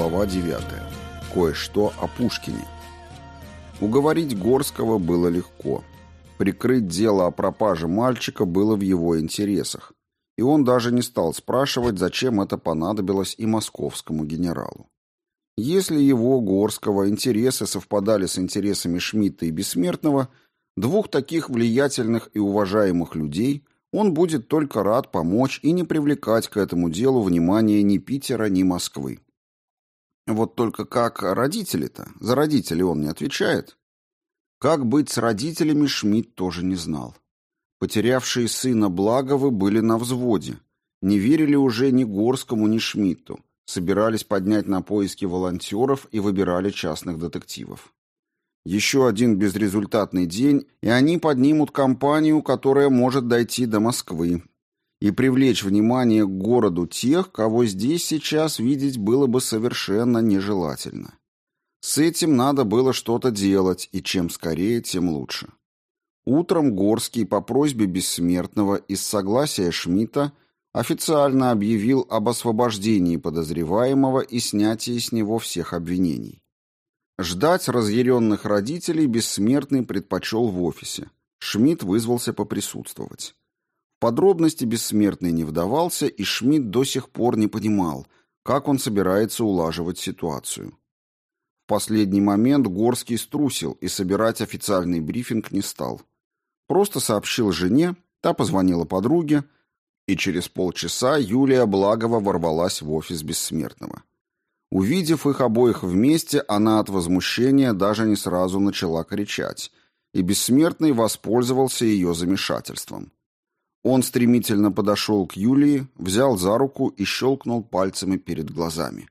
Глава 9. Кое-что о Пушкине. Уговорить Горского было легко. Прикрыть дело о пропаже мальчика было в его интересах, и он даже не стал спрашивать, зачем это понадобилось и московскому генералу. Если его, Горского, интересы совпадали с интересами Шмидта и Бессмертного, двух таких влиятельных и уважаемых людей, он будет только рад помочь и не привлекать к этому делу внимания ни Питера, ни Москвы. Вот только как родители-то? За родителей он не отвечает. Как быть с родителями, Шмидт тоже не знал. Потерявшие сына Благовы были на взводе. Не верили уже ни Горскому, ни Шмидту. Собирались поднять на поиски волонтеров и выбирали частных детективов. Еще один безрезультатный день, и они поднимут кампанию, которая может дойти до Москвы, и привлечь внимание к городу тех, кого здесь сейчас видеть было бы совершенно нежелательно. С этим надо было что-то делать, и чем скорее, тем лучше. Утром Горский по просьбе Бессмертного из согласия Шмидта официально объявил об освобождении подозреваемого и снятии с него всех обвинений. Ждать разъяренных родителей Бессмертный предпочел в офисе. Шмидт вызвался поприсутствовать подробности бессмертный не вдавался, и Шмидт до сих пор не понимал, как он собирается улаживать ситуацию. В последний момент Горский струсил и собирать официальный брифинг не стал. Просто сообщил жене, та позвонила подруге, и через полчаса Юлия Благова ворвалась в офис Бессмертного. Увидев их обоих вместе, она от возмущения даже не сразу начала кричать, и Бессмертный воспользовался ее замешательством. Он стремительно подошел к Юлии, взял за руку и щелкнул пальцами перед глазами.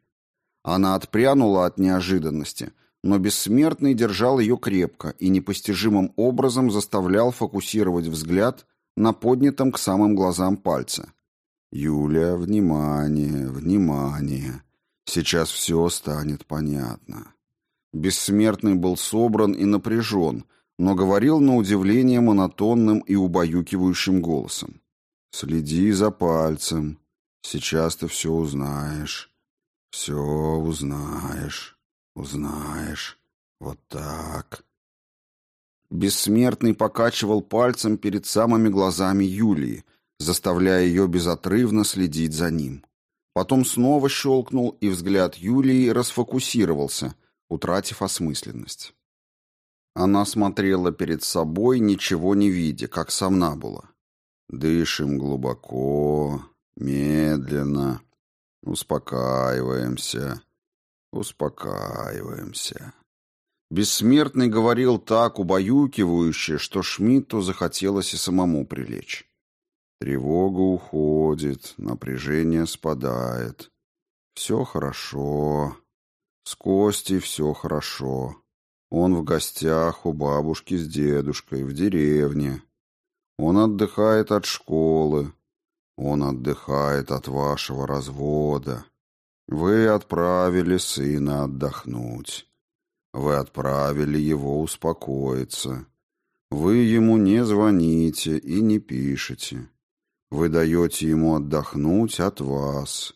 Она отпрянула от неожиданности, но бессмертный держал ее крепко и непостижимым образом заставлял фокусировать взгляд на поднятом к самым глазам пальце. «Юля, внимание, внимание. Сейчас все станет понятно». Бессмертный был собран и напряжен, но говорил на удивление монотонным и убаюкивающим голосом. «Следи за пальцем. Сейчас ты все узнаешь. Все узнаешь. Узнаешь. Вот так». Бессмертный покачивал пальцем перед самыми глазами Юлии, заставляя ее безотрывно следить за ним. Потом снова щелкнул, и взгляд Юлии расфокусировался, утратив осмысленность. Она смотрела перед собой, ничего не видя, как сомнамбула. Дышим глубоко, медленно, успокаиваемся, успокаиваемся. Бессмертный говорил так убаюкивающе, что Шмидту захотелось и самому прилечь. Тревога уходит, напряжение спадает. Все хорошо. С Костей все хорошо. Он в гостях у бабушки с дедушкой в деревне. Он отдыхает от школы. Он отдыхает от вашего развода. Вы отправили сына отдохнуть. Вы отправили его успокоиться. Вы ему не звоните и не пишете. Вы даете ему отдохнуть от вас.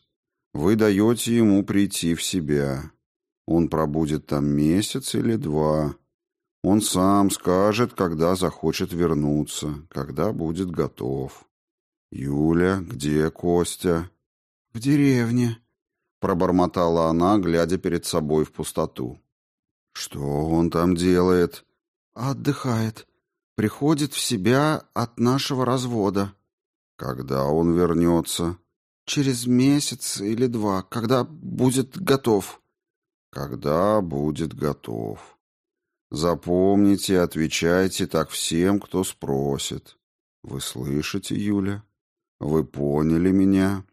Вы даете ему прийти в себя. Он пробудет там месяц или два. Он сам скажет, когда захочет вернуться, когда будет готов. «Юля, где Костя?» «В деревне», — пробормотала она, глядя перед собой в пустоту. «Что он там делает?» «Отдыхает. Приходит в себя от нашего развода». «Когда он вернется?» «Через месяц или два, когда будет готов». Когда будет готов. Запомните, отвечайте так всем, кто спросит. Вы слышите, Юля? Вы поняли меня?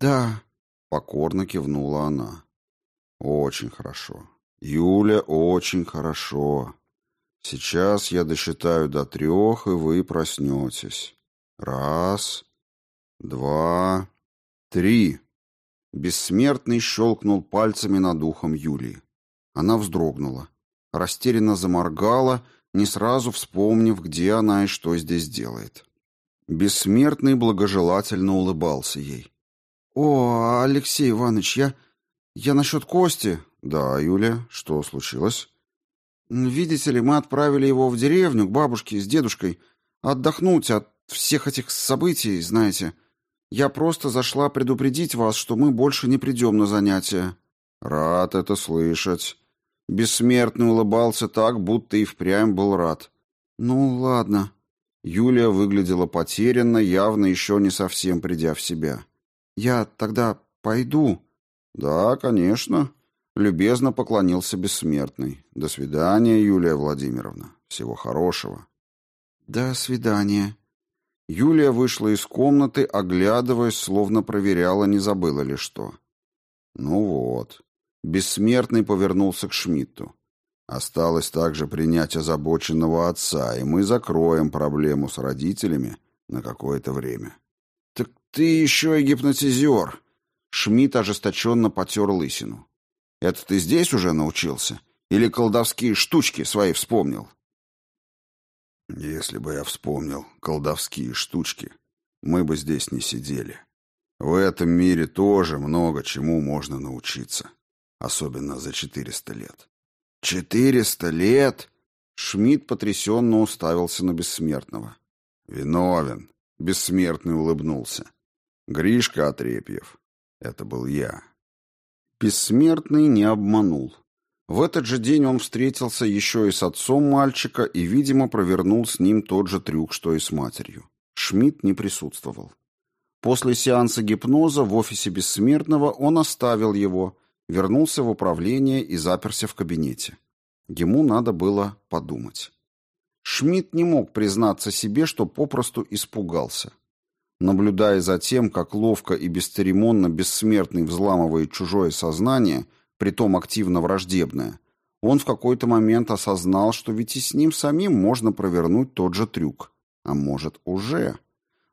Да, покорно кивнула она. Очень хорошо. Юля, очень хорошо. Сейчас я досчитаю до трех, и вы проснетесь. Раз, два, три. Бессмертный щелкнул пальцами над ухом Юлии. Она вздрогнула, растерянно заморгала, не сразу вспомнив, где она и что здесь делает. Бессмертный благожелательно улыбался ей. «О, Алексей Иванович, я... «Я насчет Кости». «Да, Юлия, что случилось?» «Видите ли, мы отправили его в деревню к бабушке с дедушкой отдохнуть от всех этих событий, знаете. Я просто зашла предупредить вас, что мы больше не придем на занятия». «Рад это слышать». Бессмертный улыбался так, будто и впрямь был рад. «Ну, ладно». Юлия выглядела потерянно, явно еще не совсем придя в себя. «Я тогда пойду». «Да, конечно», — любезно поклонился Бессмертный. «До свидания, Юлия Владимировна. Всего хорошего». «До свидания». Юлия вышла из комнаты, оглядываясь, словно проверяла, не забыла ли что. «Ну вот». Бессмертный повернулся к Шмидту. Осталось также принять озабоченного отца, и мы закроем проблему с родителями на какое-то время. «Так ты еще и гипнотизер!» Шмидт ожесточенно потер лысину. «Это ты здесь уже научился? Или колдовские штучки свои вспомнил?» «Если бы я вспомнил колдовские штучки, мы бы здесь не сидели. В этом мире тоже много чему можно научиться, особенно за четыреста лет». «Четыреста лет?» Шмидт потрясенно уставился на бессмертного. «Виновен», — бессмертный улыбнулся. «Гришка Отрепьев. Это был я». Бессмертный не обманул. В этот же день он встретился еще и с отцом мальчика и, видимо, провернул с ним тот же трюк, что и с матерью. Шмидт не присутствовал. После сеанса гипноза в офисе Бессмертного он оставил его вернулся в управление и заперся в кабинете. Ему надо было подумать. Шмидт не мог признаться себе, что попросту испугался. Наблюдая за тем, как ловко и бесцеремонно бессмертный взламывает чужое сознание, притом активно враждебное, он в какой-то момент осознал, что ведь и с ним самим можно провернуть тот же трюк. А может, уже.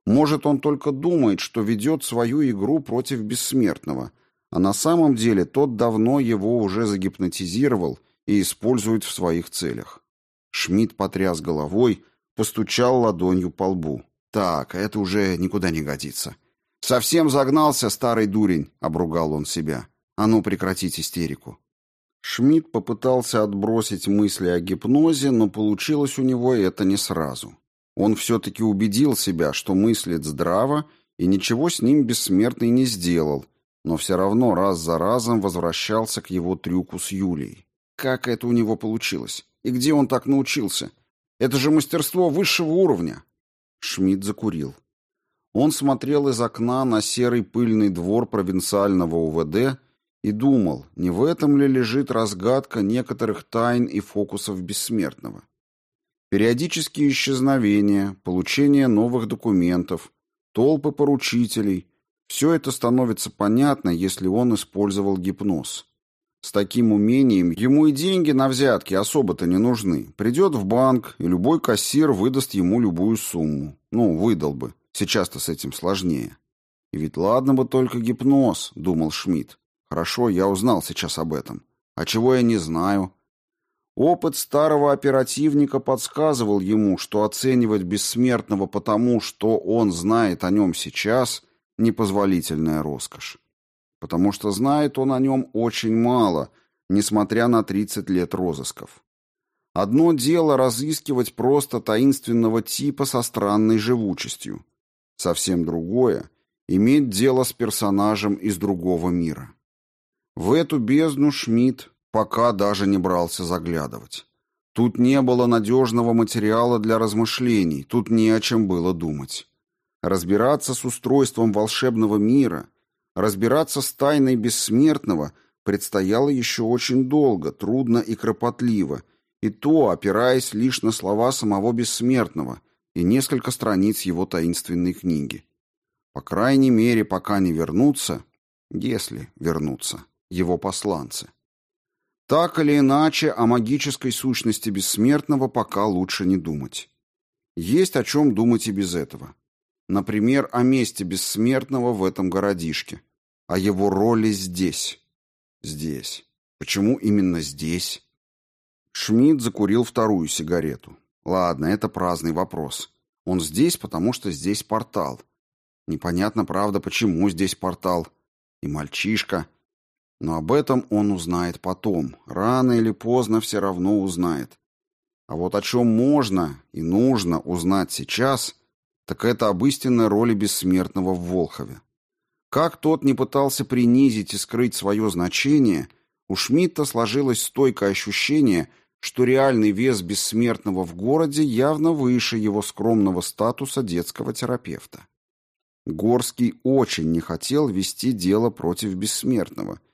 Может, он только думает, что ведет свою игру против бессмертного, а на самом деле тот давно его уже загипнотизировал и использует в своих целях. Шмидт потряс головой, постучал ладонью по лбу. «Так, это уже никуда не годится». «Совсем загнался, старый дурень», — обругал он себя. «А ну, прекратить истерику». Шмидт попытался отбросить мысли о гипнозе, но получилось у него это не сразу. Он все-таки убедил себя, что мыслит здраво, и ничего с ним бессмертный не сделал, но все равно раз за разом возвращался к его трюку с Юлей. Как это у него получилось? И где он так научился? Это же мастерство высшего уровня. Шмидт закурил. Он смотрел из окна на серый пыльный двор провинциального УВД и думал, не в этом ли лежит разгадка некоторых тайн и фокусов бессмертного. Периодические исчезновения, получение новых документов, толпы поручителей, все это становится понятно, если он использовал гипноз. С таким умением ему и деньги на взятки особо-то не нужны. Придет в банк, и любой кассир выдаст ему любую сумму. Ну, выдал бы. Сейчас-то с этим сложнее. И ведь ладно бы только гипноз, думал Шмидт. Хорошо, я узнал сейчас об этом. А чего я не знаю? Опыт старого оперативника подсказывал ему, что оценивать бессмертного потому, что он знает о нем сейчас – непозволительная роскошь. Потому что знает он о нем очень мало, несмотря на 30 лет розысков. Одно дело разыскивать просто таинственного типа со странной живучестью. Совсем другое — иметь дело с персонажем из другого мира. В эту бездну Шмидт пока даже не брался заглядывать. Тут не было надежного материала для размышлений, тут не о чем было думать. Разбираться с устройством волшебного мира, разбираться с тайной бессмертного предстояло еще очень долго, трудно и кропотливо, и то опираясь лишь на слова самого бессмертного и несколько страниц его таинственной книги. По крайней мере, пока не вернутся, если вернутся, его посланцы. Так или иначе, о магической сущности бессмертного пока лучше не думать. Есть о чем думать и без этого. Например, о месте бессмертного в этом городишке, о его роли здесь. Здесь. Почему именно здесь? Шмидт закурил вторую сигарету. Ладно, это праздный вопрос. Он здесь, потому что здесь портал. Непонятно, правда, почему здесь портал. И мальчишка. Но об этом он узнает потом. Рано или поздно все равно узнает. А вот о чем можно и нужно узнать сейчас, так это об истинной роли бессмертного в Волхове. Как тот не пытался принизить и скрыть свое значение, у Шмидта сложилось стойкое ощущение, что реальный вес бессмертного в городе явно выше его скромного статуса детского терапевта. Горский очень не хотел вести дело против бессмертного –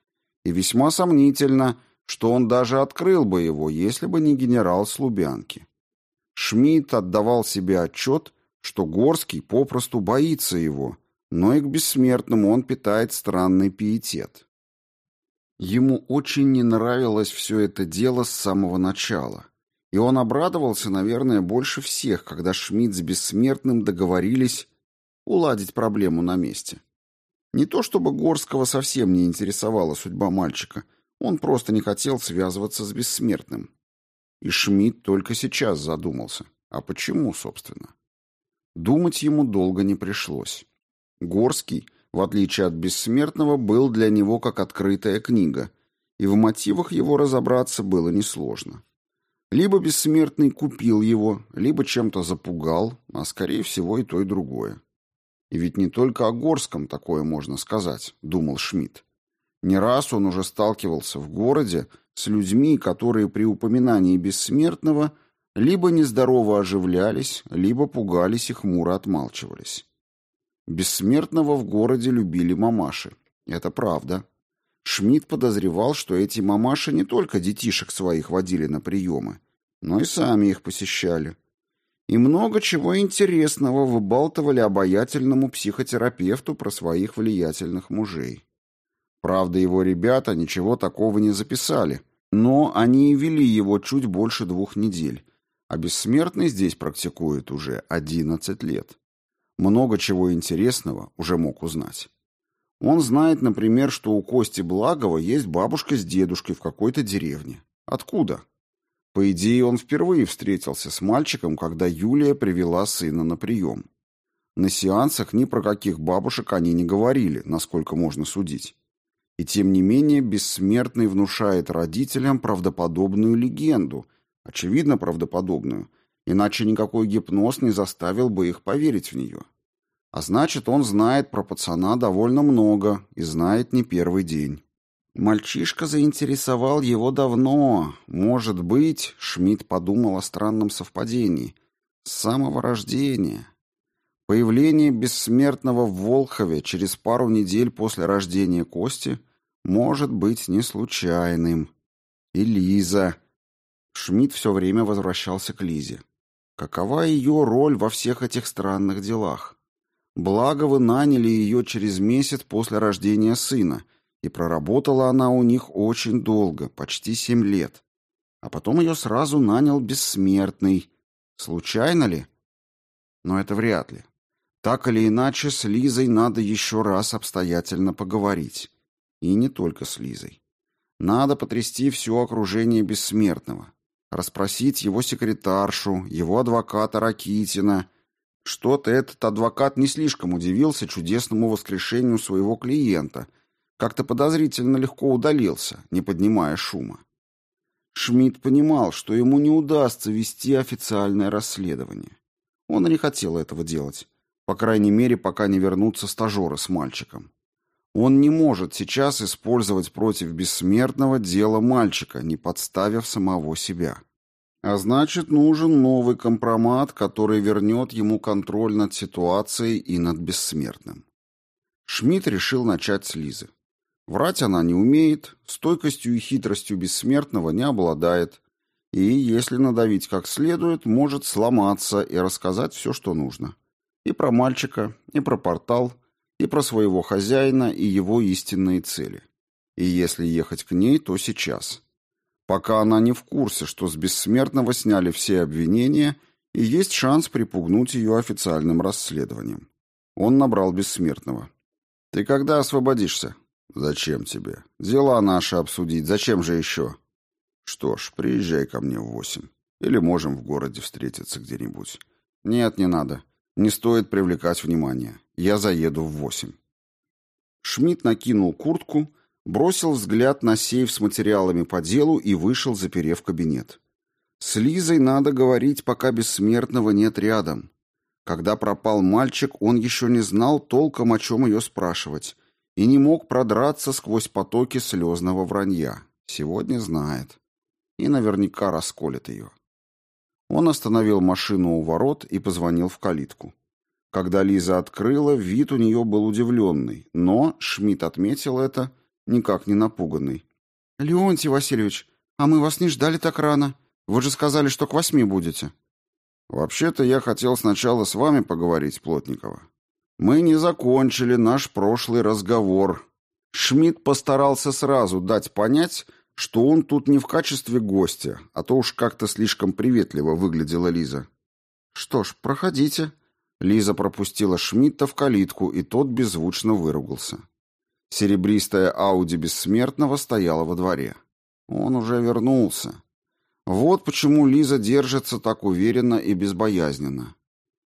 и весьма сомнительно, что он даже открыл бы его, если бы не генерал Слубянки. Шмидт отдавал себе отчет, что Горский попросту боится его, но и к бессмертному он питает странный пиетет. Ему очень не нравилось все это дело с самого начала, и он обрадовался, наверное, больше всех, когда Шмидт с бессмертным договорились уладить проблему на месте. Не то чтобы Горского совсем не интересовала судьба мальчика, он просто не хотел связываться с бессмертным. И Шмидт только сейчас задумался. А почему, собственно? Думать ему долго не пришлось. Горский, в отличие от бессмертного, был для него как открытая книга, и в мотивах его разобраться было несложно. Либо бессмертный купил его, либо чем-то запугал, а скорее всего и то, и другое. И ведь не только о Горском такое можно сказать, думал Шмидт. Не раз он уже сталкивался в городе с людьми, которые при упоминании бессмертного либо нездорово оживлялись, либо пугались и хмуро отмалчивались. Бессмертного в городе любили мамаши. Это правда. Шмидт подозревал, что эти мамаши не только детишек своих водили на приемы, но и сами их посещали и много чего интересного выбалтывали обаятельному психотерапевту про своих влиятельных мужей. Правда, его ребята ничего такого не записали, но они и вели его чуть больше двух недель, а бессмертный здесь практикует уже 11 лет. Много чего интересного уже мог узнать. Он знает, например, что у Кости Благова есть бабушка с дедушкой в какой-то деревне. Откуда? По идее, он впервые встретился с мальчиком, когда Юлия привела сына на прием. На сеансах ни про каких бабушек они не говорили, насколько можно судить. И тем не менее бессмертный внушает родителям правдоподобную легенду, очевидно правдоподобную, иначе никакой гипноз не заставил бы их поверить в нее. А значит, он знает про пацана довольно много и знает не первый день. Мальчишка заинтересовал его давно. Может быть, Шмидт подумал о странном совпадении. С самого рождения. Появление бессмертного в Волхове через пару недель после рождения Кости может быть не случайным. И Лиза. Шмидт все время возвращался к Лизе. Какова ее роль во всех этих странных делах? Благо вы наняли ее через месяц после рождения сына — и проработала она у них очень долго, почти семь лет. А потом ее сразу нанял бессмертный. Случайно ли? Но это вряд ли. Так или иначе, с Лизой надо еще раз обстоятельно поговорить. И не только с Лизой. Надо потрясти все окружение бессмертного. Расспросить его секретаршу, его адвоката Ракитина. Что-то этот адвокат не слишком удивился чудесному воскрешению своего клиента — как-то подозрительно легко удалился, не поднимая шума. Шмидт понимал, что ему не удастся вести официальное расследование. Он не хотел этого делать, по крайней мере, пока не вернутся стажеры с мальчиком. Он не может сейчас использовать против бессмертного дело мальчика, не подставив самого себя. А значит, нужен новый компромат, который вернет ему контроль над ситуацией и над бессмертным. Шмидт решил начать с Лизы. Врать она не умеет, стойкостью и хитростью бессмертного не обладает, и, если надавить как следует, может сломаться и рассказать все, что нужно. И про мальчика, и про портал, и про своего хозяина, и его истинные цели. И если ехать к ней, то сейчас. Пока она не в курсе, что с бессмертного сняли все обвинения, и есть шанс припугнуть ее официальным расследованием. Он набрал бессмертного. «Ты когда освободишься?» «Зачем тебе? Дела наши обсудить. Зачем же еще?» «Что ж, приезжай ко мне в восемь. Или можем в городе встретиться где-нибудь». «Нет, не надо. Не стоит привлекать внимание. Я заеду в восемь». Шмидт накинул куртку, бросил взгляд на сейф с материалами по делу и вышел, заперев кабинет. С Лизой надо говорить, пока бессмертного нет рядом. Когда пропал мальчик, он еще не знал толком, о чем ее спрашивать, и не мог продраться сквозь потоки слезного вранья. Сегодня знает. И наверняка расколет ее. Он остановил машину у ворот и позвонил в калитку. Когда Лиза открыла, вид у нее был удивленный, но, Шмидт отметил это, никак не напуганный. «Леонтий Васильевич, а мы вас не ждали так рано. Вы же сказали, что к восьми будете». «Вообще-то я хотел сначала с вами поговорить, Плотникова. Мы не закончили наш прошлый разговор». Шмидт постарался сразу дать понять, что он тут не в качестве гостя, а то уж как-то слишком приветливо выглядела Лиза. «Что ж, проходите». Лиза пропустила Шмидта в калитку, и тот беззвучно выругался. Серебристая Ауди Бессмертного стояла во дворе. Он уже вернулся. Вот почему Лиза держится так уверенно и безбоязненно.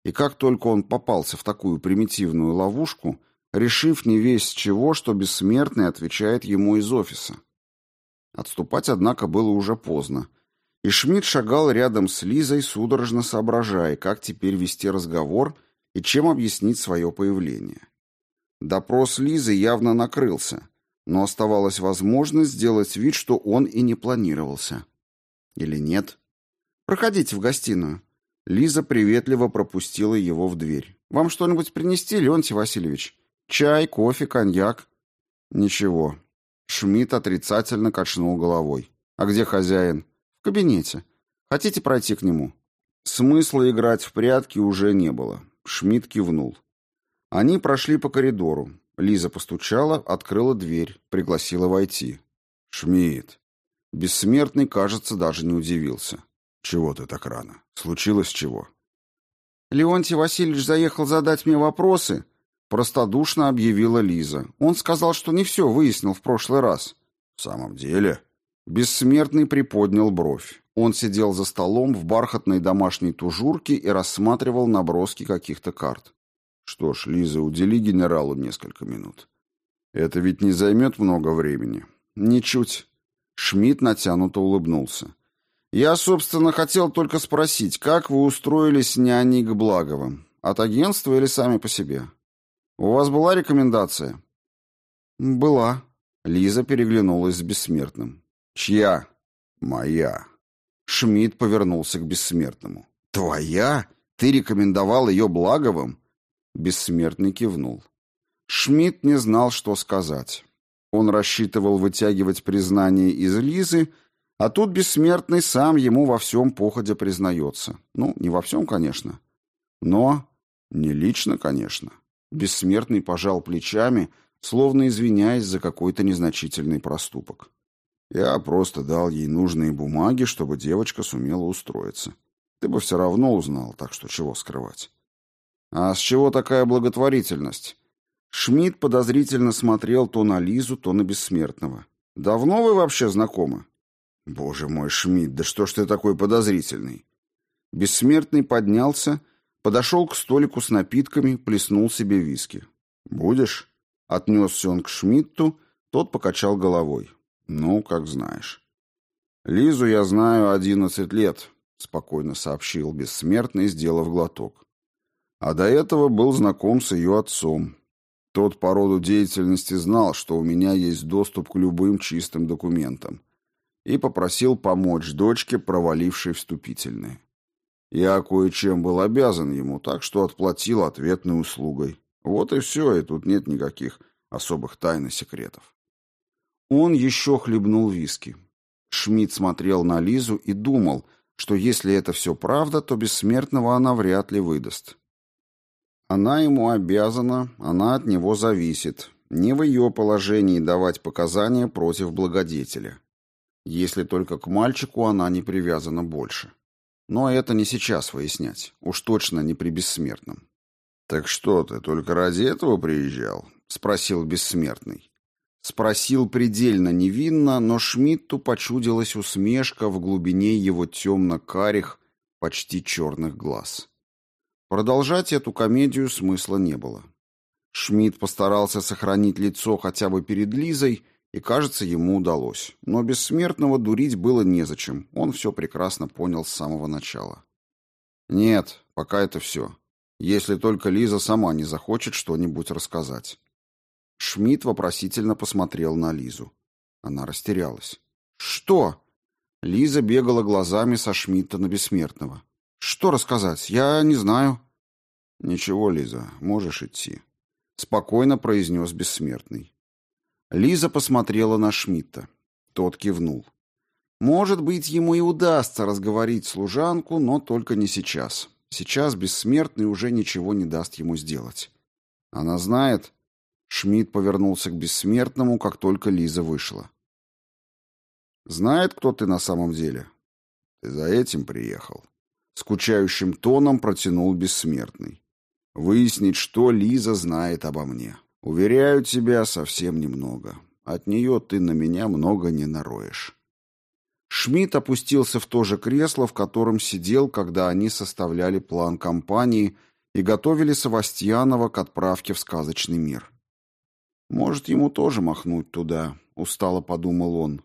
И как только он попался в такую примитивную ловушку, решив не весь чего, что Бессмертный отвечает ему из офиса. Отступать, однако, было уже поздно. И Шмидт шагал рядом с Лизой, судорожно соображая, как теперь вести разговор и чем объяснить свое появление. Допрос Лизы явно накрылся, но оставалась возможность сделать вид, что он и не планировался. Или нет? «Проходите в гостиную». Лиза приветливо пропустила его в дверь. «Вам что-нибудь принести, Леонтий Васильевич? Чай, кофе, коньяк?» «Ничего». Шмидт отрицательно качнул головой. «А где хозяин?» «В кабинете. Хотите пройти к нему?» Смысла играть в прятки уже не было. Шмидт кивнул. Они прошли по коридору. Лиза постучала, открыла дверь, пригласила войти. «Шмидт». Бессмертный, кажется, даже не удивился. «Чего ты так рано? Случилось чего?» «Леонтий Васильевич заехал задать мне вопросы», — простодушно объявила Лиза. «Он сказал, что не все выяснил в прошлый раз». «В самом деле?» Бессмертный приподнял бровь. Он сидел за столом в бархатной домашней тужурке и рассматривал наброски каких-то карт. Что ж, Лиза, удели генералу несколько минут. Это ведь не займет много времени. Ничуть. Шмидт натянуто улыбнулся. Я, собственно, хотел только спросить, как вы устроились няней к Благовым? От агентства или сами по себе? У вас была рекомендация? Была. Лиза переглянулась с бессмертным. Чья? Моя. Шмидт повернулся к бессмертному. Твоя? Ты рекомендовал ее Благовым? Бессмертный кивнул. Шмидт не знал, что сказать. Он рассчитывал вытягивать признание из Лизы, а тут Бессмертный сам ему во всем походя признается. Ну, не во всем, конечно. Но не лично, конечно. Бессмертный пожал плечами, словно извиняясь за какой-то незначительный проступок. Я просто дал ей нужные бумаги, чтобы девочка сумела устроиться. Ты бы все равно узнал, так что чего скрывать. А с чего такая благотворительность? Шмидт подозрительно смотрел то на Лизу, то на Бессмертного. Давно вы вообще знакомы? Боже мой, Шмидт, да что ж ты такой подозрительный? Бессмертный поднялся, подошел к столику с напитками, плеснул себе виски. Будешь? Отнесся он к Шмидту, тот покачал головой. Ну, как знаешь. Лизу я знаю одиннадцать лет, спокойно сообщил Бессмертный, сделав глоток. А до этого был знаком с ее отцом. Тот по роду деятельности знал, что у меня есть доступ к любым чистым документам, и попросил помочь дочке, провалившей вступительные. Я кое-чем был обязан ему, так что отплатил ответной услугой. Вот и все, и тут нет никаких особых тайн и секретов. Он еще хлебнул виски. Шмидт смотрел на Лизу и думал, что если это все правда, то бессмертного она вряд ли выдаст. Она ему обязана, она от него зависит. Не в ее положении давать показания против благодетеля. Если только к мальчику она не привязана больше. Но это не сейчас выяснять. Уж точно не при бессмертном. «Так что, ты только ради этого приезжал?» — спросил бессмертный. Спросил предельно невинно, но Шмидту почудилась усмешка в глубине его темно-карих, почти черных глаз. Продолжать эту комедию смысла не было. Шмидт постарался сохранить лицо хотя бы перед Лизой И, кажется, ему удалось. Но бессмертного дурить было незачем. Он все прекрасно понял с самого начала. Нет, пока это все. Если только Лиза сама не захочет что-нибудь рассказать. Шмидт вопросительно посмотрел на Лизу. Она растерялась. «Что?» Лиза бегала глазами со Шмидта на Бессмертного. «Что рассказать? Я не знаю». «Ничего, Лиза, можешь идти», — спокойно произнес Бессмертный. Лиза посмотрела на Шмидта. Тот кивнул. Может быть, ему и удастся разговорить служанку, но только не сейчас. Сейчас Бессмертный уже ничего не даст ему сделать. Она знает... Шмидт повернулся к Бессмертному, как только Лиза вышла. «Знает, кто ты на самом деле?» «Ты за этим приехал?» Скучающим тоном протянул Бессмертный. «Выяснить, что Лиза знает обо мне. Уверяю тебя, совсем немного. От нее ты на меня много не нароешь». Шмидт опустился в то же кресло, в котором сидел, когда они составляли план кампании и готовили Савастьянова к отправке в сказочный мир. «Может, ему тоже махнуть туда», — устало подумал он.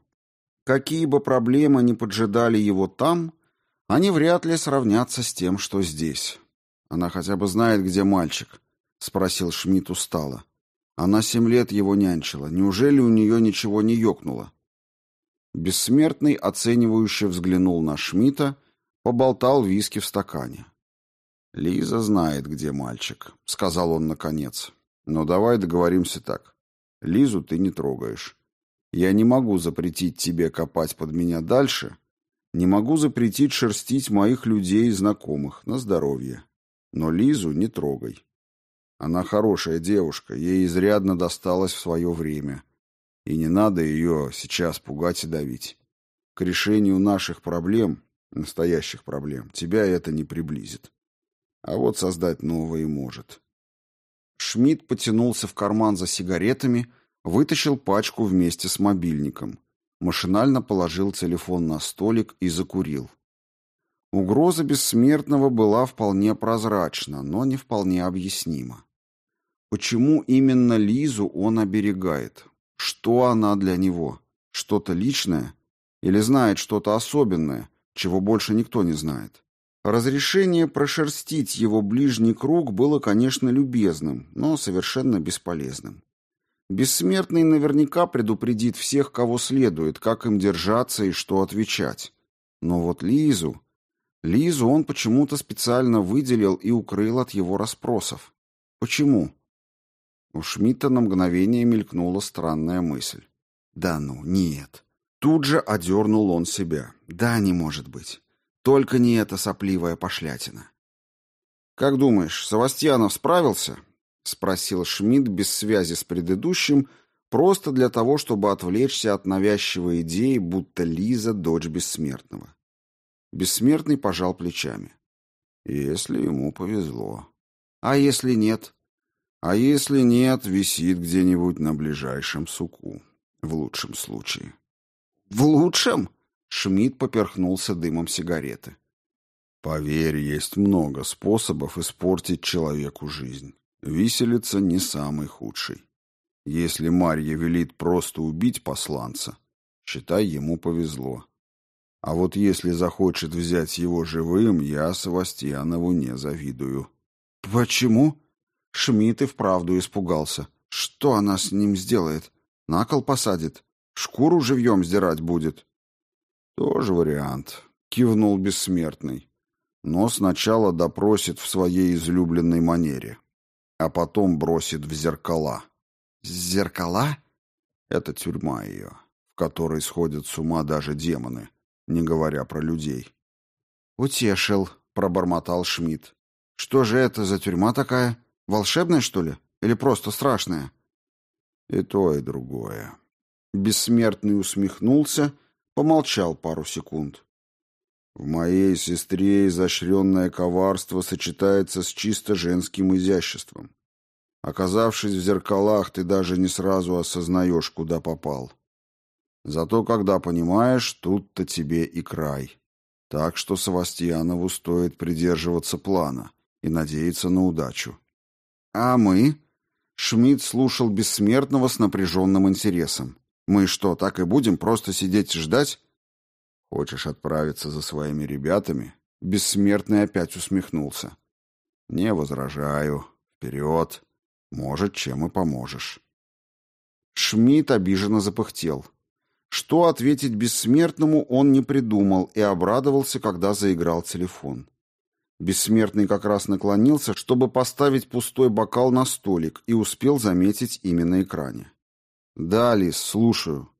«Какие бы проблемы ни поджидали его там, они вряд ли сравнятся с тем, что здесь. Она хотя бы знает, где мальчик», — спросил Шмидт устало. «Она семь лет его нянчила. Неужели у нее ничего не ёкнуло?» Бессмертный оценивающе взглянул на Шмидта, поболтал виски в стакане. «Лиза знает, где мальчик», — сказал он наконец. «Но давай договоримся так. Лизу ты не трогаешь. Я не могу запретить тебе копать под меня дальше, не могу запретить шерстить моих людей и знакомых на здоровье. Но Лизу не трогай. Она хорошая девушка, ей изрядно досталось в свое время. И не надо ее сейчас пугать и давить. К решению наших проблем, настоящих проблем, тебя это не приблизит. А вот создать новые может. Шмидт потянулся в карман за сигаретами, вытащил пачку вместе с мобильником. Машинально положил телефон на столик и закурил. Угроза бессмертного была вполне прозрачна, но не вполне объяснима. Почему именно Лизу он оберегает? Что она для него? Что-то личное? Или знает что-то особенное, чего больше никто не знает? Разрешение прошерстить его ближний круг было, конечно, любезным, но совершенно бесполезным. Бессмертный наверняка предупредит всех, кого следует, как им держаться и что отвечать. Но вот Лизу... Лизу он почему-то специально выделил и укрыл от его расспросов. Почему? У Шмидта на мгновение мелькнула странная мысль. «Да ну, нет». Тут же одернул он себя. «Да, не может быть. Только не эта сопливая пошлятина». «Как думаешь, Савастьянов справился?» — спросил Шмидт без связи с предыдущим, просто для того, чтобы отвлечься от навязчивой идеи, будто Лиза — дочь Бессмертного. Бессмертный пожал плечами. «Если ему повезло. А если нет?» А если нет, висит где-нибудь на ближайшем суку. В лучшем случае. В лучшем? Шмидт поперхнулся дымом сигареты. Поверь, есть много способов испортить человеку жизнь. Виселица не самый худший. Если Марья велит просто убить посланца, считай, ему повезло. А вот если захочет взять его живым, я Савастьянову не завидую. Почему? Шмидт и вправду испугался. Что она с ним сделает? На кол посадит? Шкуру живьем сдирать будет? Тоже вариант, кивнул бессмертный. Но сначала допросит в своей излюбленной манере, а потом бросит в зеркала. Зеркала? Это тюрьма ее, в которой сходят с ума даже демоны, не говоря про людей. «Утешил», — пробормотал Шмидт. «Что же это за тюрьма такая?» Волшебное, что ли? Или просто страшное? И то, и другое. Бессмертный усмехнулся, помолчал пару секунд. В моей сестре изощренное коварство сочетается с чисто женским изяществом. Оказавшись в зеркалах, ты даже не сразу осознаешь, куда попал. Зато когда понимаешь, тут-то тебе и край. Так что Савастьянову стоит придерживаться плана и надеяться на удачу. «А мы?» Шмидт слушал бессмертного с напряженным интересом. Мы что, так и будем просто сидеть и ждать? Хочешь отправиться за своими ребятами? Бессмертный опять усмехнулся. Не возражаю. Вперед. Может, чем и поможешь. Шмидт обиженно запыхтел. Что ответить бессмертному он не придумал и обрадовался, когда заиграл телефон. Бессмертный как раз наклонился, чтобы поставить пустой бокал на столик, и успел заметить имя на экране. «Да, Лис, слушаю».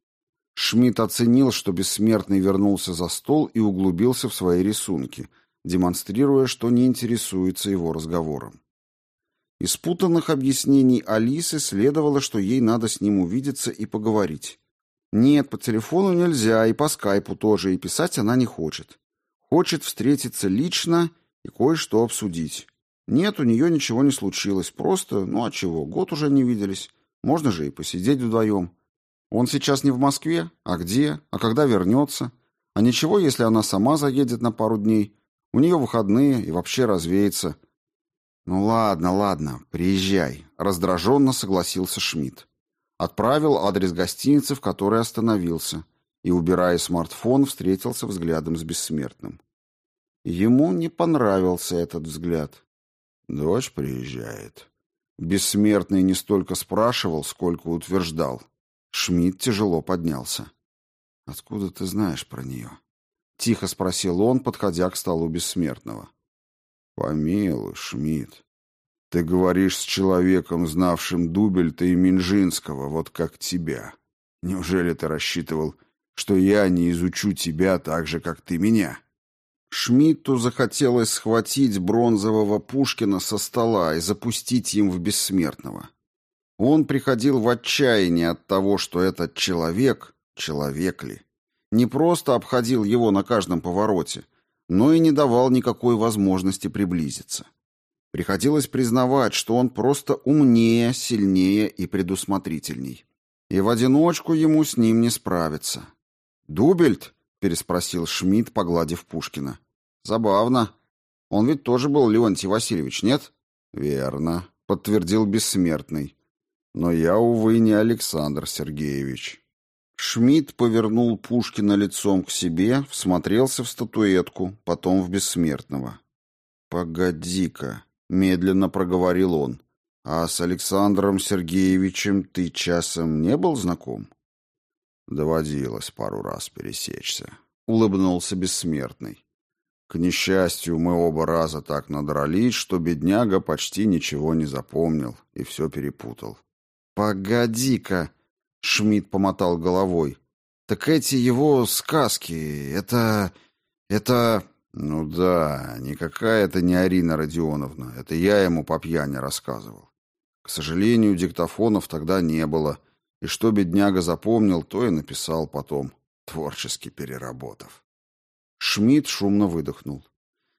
Шмидт оценил, что Бессмертный вернулся за стол и углубился в свои рисунки, демонстрируя, что не интересуется его разговором. Из путанных объяснений Алисы следовало, что ей надо с ним увидеться и поговорить. Нет, по телефону нельзя, и по скайпу тоже, и писать она не хочет. Хочет встретиться лично и кое-что обсудить. Нет, у нее ничего не случилось, просто, ну а чего, год уже не виделись. Можно же и посидеть вдвоем. Он сейчас не в Москве, а где, а когда вернется. А ничего, если она сама заедет на пару дней. У нее выходные и вообще развеется. Ну ладно, ладно, приезжай, раздраженно согласился Шмидт. Отправил адрес гостиницы, в которой остановился, и, убирая смартфон, встретился взглядом с бессмертным. Ему не понравился этот взгляд. Дочь приезжает. Бессмертный не столько спрашивал, сколько утверждал. Шмидт тяжело поднялся. «Откуда ты знаешь про нее?» Тихо спросил он, подходя к столу бессмертного. «Помилуй, Шмидт, ты говоришь с человеком, знавшим Дубельта и Минжинского, вот как тебя. Неужели ты рассчитывал, что я не изучу тебя так же, как ты меня?» Шмидту захотелось схватить бронзового Пушкина со стола и запустить им в бессмертного. Он приходил в отчаяние от того, что этот человек, человек ли, не просто обходил его на каждом повороте, но и не давал никакой возможности приблизиться. Приходилось признавать, что он просто умнее, сильнее и предусмотрительней. И в одиночку ему с ним не справиться. «Дубельт?» — переспросил Шмидт, погладив Пушкина. «Забавно. Он ведь тоже был Леонтий Васильевич, нет?» «Верно», — подтвердил Бессмертный. «Но я, увы, не Александр Сергеевич». Шмидт повернул Пушкина лицом к себе, всмотрелся в статуэтку, потом в Бессмертного. «Погоди-ка», — медленно проговорил он, — «а с Александром Сергеевичем ты часом не был знаком?» «Доводилось пару раз пересечься», — улыбнулся Бессмертный. К несчастью, мы оба раза так надрались, что бедняга почти ничего не запомнил и все перепутал. «Погоди-ка!» — Шмидт помотал головой. «Так эти его сказки, это... это...» «Ну да, никакая это не Арина Родионовна, это я ему по пьяни рассказывал. К сожалению, диктофонов тогда не было, и что бедняга запомнил, то и написал потом, творчески переработав». Шмидт шумно выдохнул.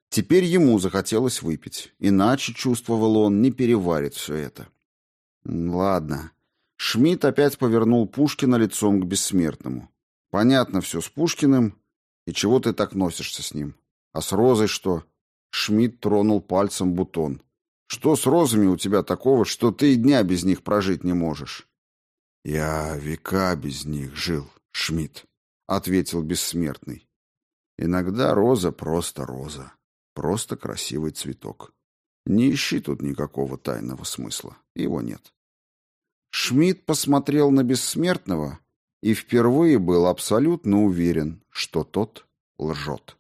Теперь ему захотелось выпить, иначе, чувствовал он, не переварит все это. Ладно. Шмидт опять повернул Пушкина лицом к бессмертному. Понятно все с Пушкиным, и чего ты так носишься с ним? А с Розой что? Шмидт тронул пальцем бутон. Что с розами у тебя такого, что ты и дня без них прожить не можешь? Я века без них жил, Шмидт, ответил бессмертный. Иногда роза просто роза, просто красивый цветок. Не ищи тут никакого тайного смысла, его нет. Шмидт посмотрел на бессмертного и впервые был абсолютно уверен, что тот лжет.